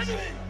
Enemy!